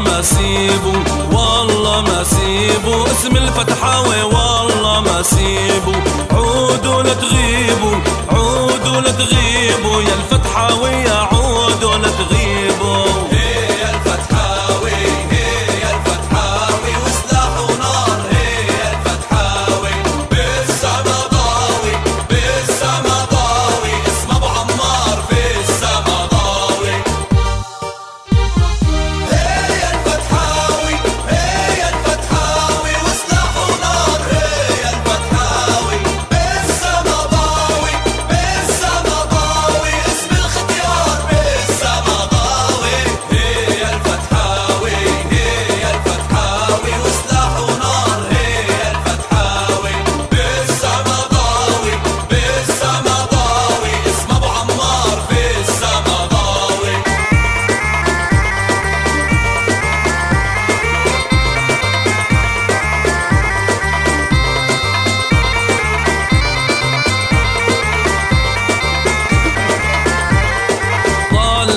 ما سيبو والله ما سيبو اسم الفتحاوي والله ما سيبو عودوا لا تغيبوا عودوا لا تغيبوا يا الفتحاوي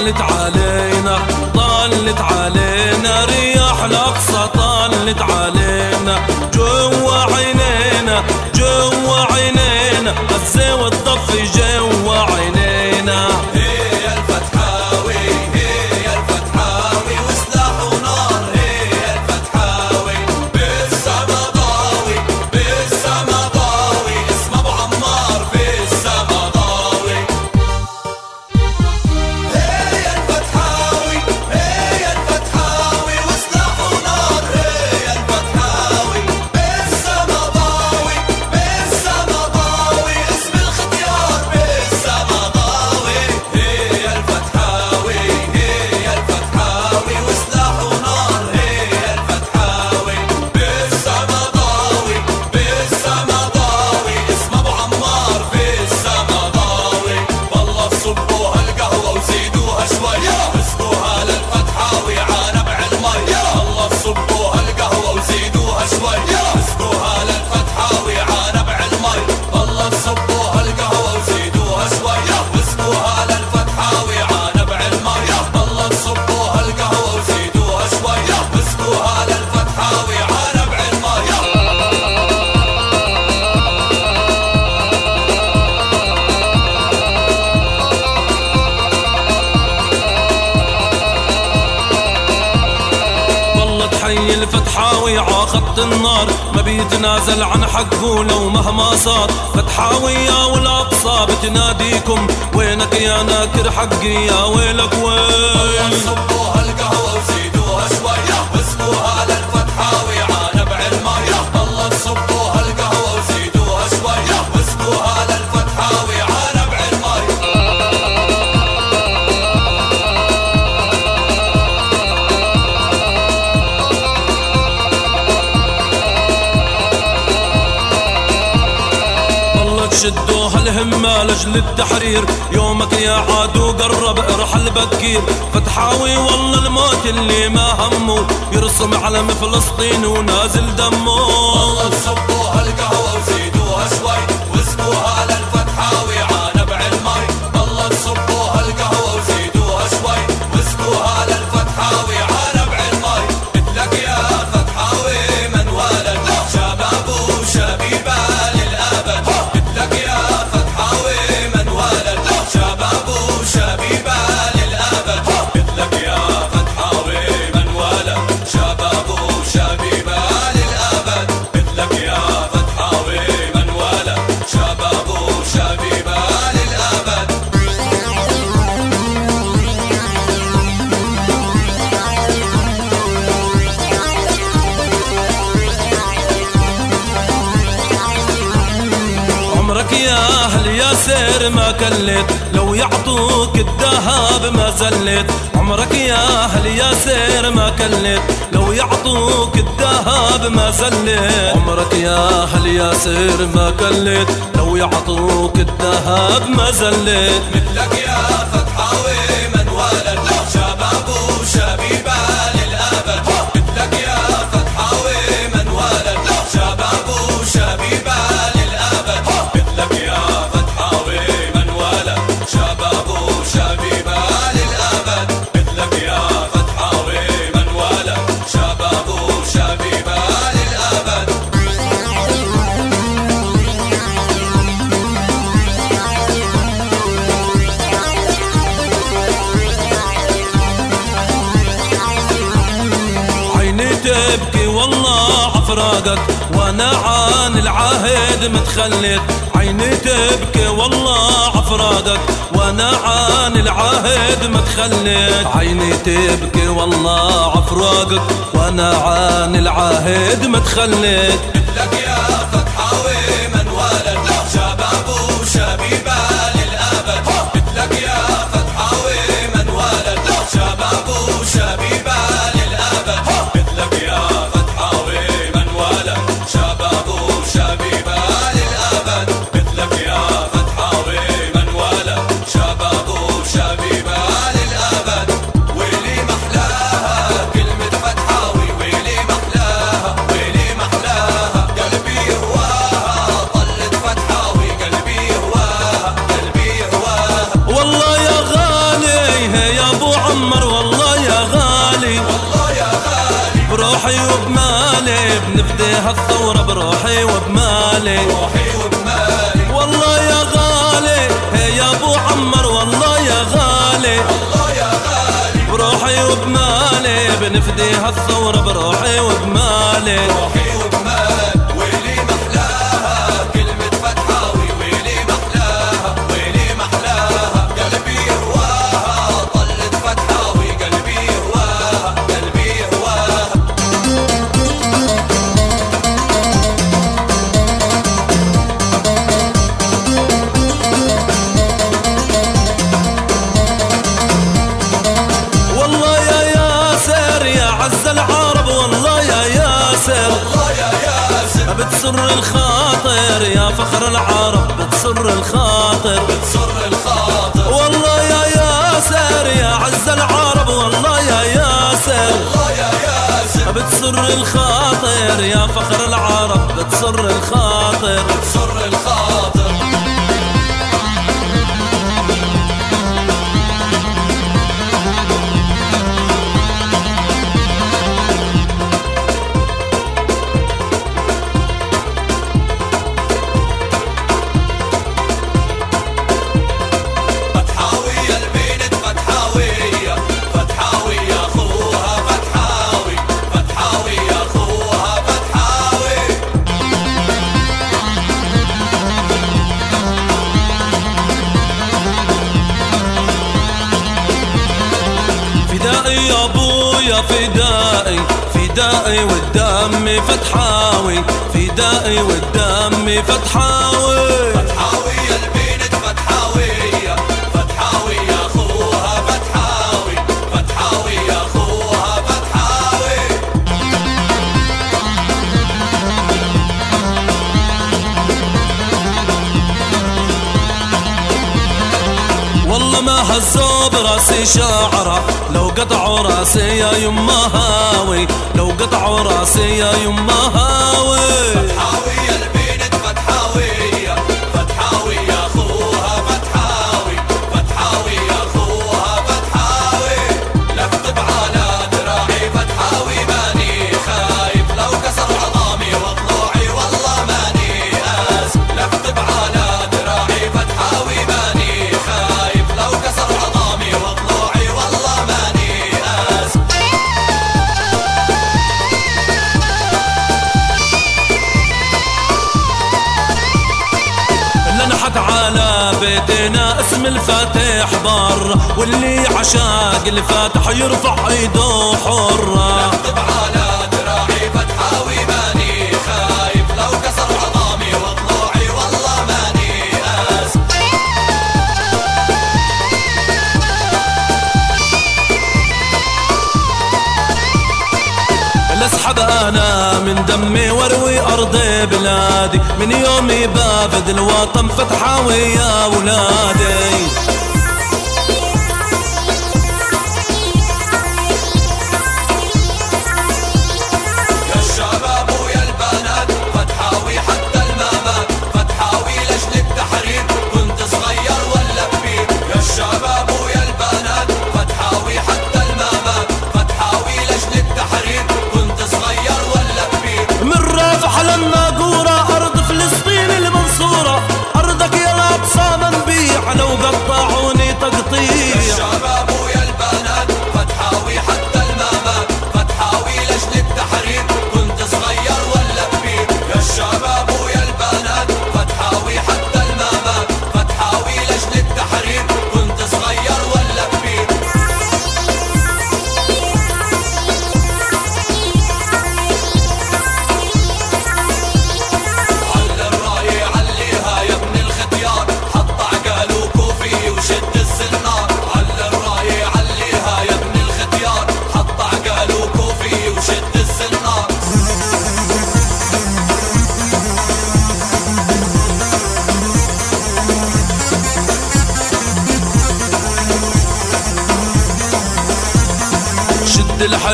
طالت علينا طالت علينا. تحيي الفتحاوي ع خط النار. ما بيتنازل عن حقه لو مهما صار. فتحاوي يا والأقصى بتناديكم. وينك يا ناكر حقي يا ويلك ويل. لجل التحرير. يومك يا عدو قرب ارحل بكير فتحاوي والله الموت اللي ما همه. يرسم علم فلسطين ونازل دمه. عمرك يا أهل يا سير ما كلت لو يعطوك الذهب ما زلت عمرك يا أهل يا سير ما كلت لو يعطوك الذهب ما زلت عمرك يا أهل يا سير ما كلت لو يعطوك الذهب ما زلت مثلك فراقك وأنا عن العهد متخليت عيني تبكي والله عفراقك وأنا عن العهد متخليت عيني تبكي والله عفراقك وأنا عن العهد متخليت لك يا نفدي هالثورة بروحي. بتسر الخاطر. بتسر الخاطر. والله يا ياسر يا عز العرب والله يا ياسر. والله يا ياسر. بتسر الخاطر يا فخر العرب بتسر الخاطر. بتسر الخاطر. فدائي فدائي والدم فتحاوي فدائي والدم فتحاوي فتحاوي. ما هزوا براسي شعره لو قطعوا رأسي يا يما هاوي. لو قطعوا رأسي يا يما هاوي. الفاتح برا واللي عشاق الفاتح يرفع ايده حرة. مرحبا أنا من دمي واروي أرضي بلادي. من يومي بابد الوطن فتحة ويا ولادي.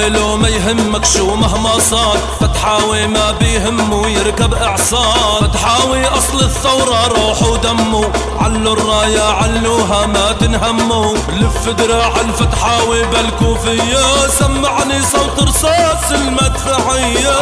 الحلو ما يهمك شو مهما صار. فتحاوي ما بيهمه يركب إعصار. فتحاوي أصل الثورة روح ودمه. علوا الراية علوها ما تنهموا لف دراع الفتحاوي بالكوفية. سمعني صوت رصاص المدفعية.